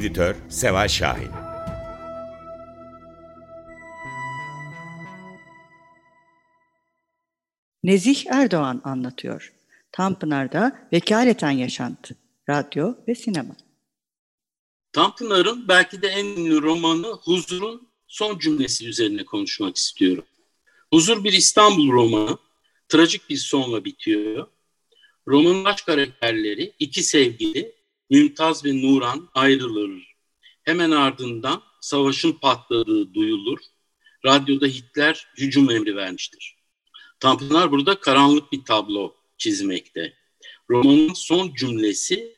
Editör Seval Şahin Nezih Erdoğan anlatıyor. Tanpınar'da vekaleten yaşantı, radyo ve sinema. Tanpınar'ın belki de en ünlü romanı Huzur'un son cümlesi üzerine konuşmak istiyorum. Huzur bir İstanbul romanı, trajik bir sonla bitiyor. Romanın baş karakterleri iki sevgili Mümtaz ve Nuran ayrılır. Hemen ardından savaşın patladığı duyulur. Radyoda Hitler hücum emri vermiştir. Tanpınar burada karanlık bir tablo çizmekte. Romanın son cümlesi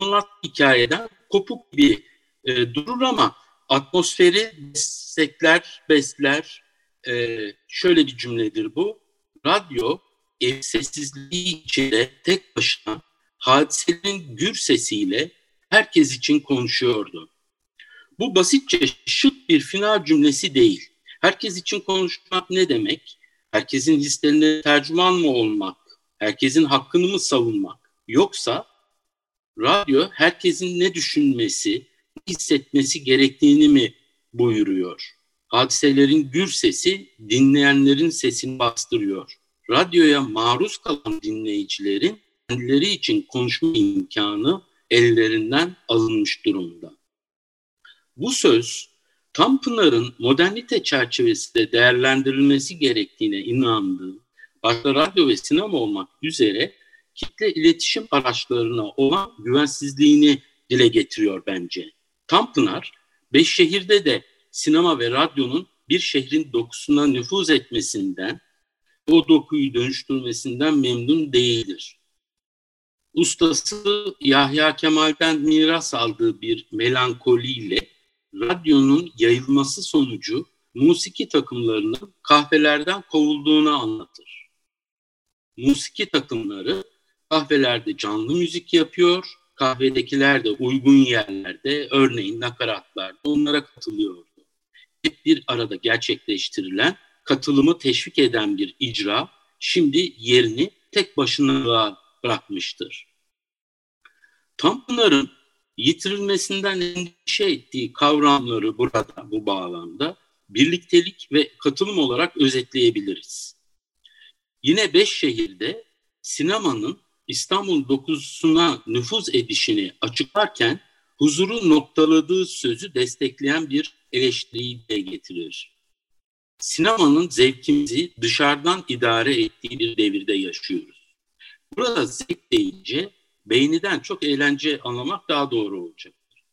anlat hikayeden kopuk gibi e, durur ama atmosferi destekler, besler. E, şöyle bir cümledir bu. Radyo ev sessizliği içinde tek başına hadisenin gür sesiyle herkes için konuşuyordu. Bu basitçe şık bir final cümlesi değil. Herkes için konuşmak ne demek? Herkesin hislerine tercüman mı olmak? Herkesin hakkını mı savunmak? Yoksa radyo herkesin ne düşünmesi, ne hissetmesi gerektiğini mi buyuruyor? Hadiselerin gür sesi dinleyenlerin sesini bastırıyor. Radyoya maruz kalan dinleyicilerin kendileri için konuşma imkanı ellerinden alınmış durumda. Bu söz Tanpınar'ın modernite çerçevesinde değerlendirilmesi gerektiğine inandığım, başta radyo ve sinema olmak üzere kitle iletişim araçlarına olan güvensizliğini dile getiriyor bence. Tanpınar, beş şehirde de sinema ve radyonun bir şehrin dokusuna nüfuz etmesinden, o dokuyu dönüştürmesinden memnun değildir. Ustası Yahya Kemal'den miras aldığı bir melankoliyle radyonun yayılması sonucu musiki takımlarının kahvelerden kovulduğunu anlatır. Musiki takımları kahvelerde canlı müzik yapıyor, kahvedekiler de uygun yerlerde, örneğin nakaratlarda onlara katılıyordu. Hep bir arada gerçekleştirilen, katılımı teşvik eden bir icra, şimdi yerini tek başına bırakmıştır. Tanpınar'ın yitirilmesinden endişe ettiği kavramları burada bu bağlamda birliktelik ve katılım olarak özetleyebiliriz. Yine beş şehirde sinemanın İstanbul dokusuna nüfuz edişini açıklarken huzuru noktaladığı sözü destekleyen bir eleştiriyi de getirir. Sinemanın zevkimizi dışarıdan idare ettiği bir devirde yaşıyoruz. Burada zevk deyince beyniden çok eğlence anlamak daha doğru olacaktır.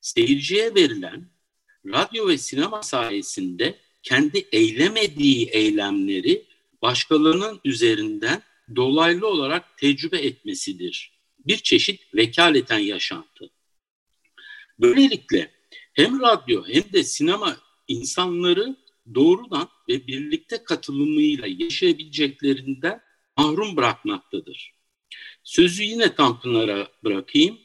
Seyirciye verilen radyo ve sinema sayesinde kendi eylemediği eylemleri başkalarının üzerinden dolaylı olarak tecrübe etmesidir. Bir çeşit vekaleten yaşantı. Böylelikle hem radyo hem de sinema insanları doğrudan ve birlikte katılımıyla yaşayabileceklerinden mahrum bırakmaktadır. Sözü yine Tanpınar'a bırakayım.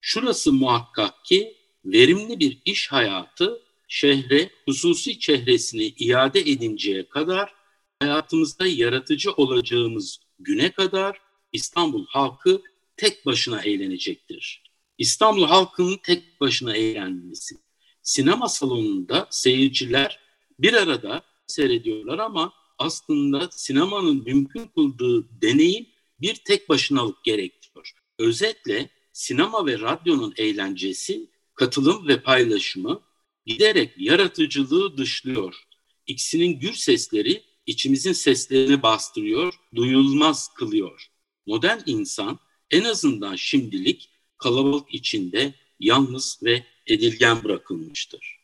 Şurası muhakkak ki verimli bir iş hayatı şehre hususi çehresini iade edinceye kadar hayatımızda yaratıcı olacağımız güne kadar İstanbul halkı tek başına eğlenecektir. İstanbul halkının tek başına eğlenmesi, sinema salonunda seyirciler bir arada seyrediyorlar ama aslında sinemanın mümkün kıldığı deneyim bir tek başınalık gerektiriyor. Özetle sinema ve radyonun eğlencesi, katılım ve paylaşımı giderek yaratıcılığı dışlıyor. İkisinin gür sesleri içimizin seslerini bastırıyor, duyulmaz kılıyor. Modern insan en azından şimdilik kalabalık içinde yalnız ve edilgen bırakılmıştır.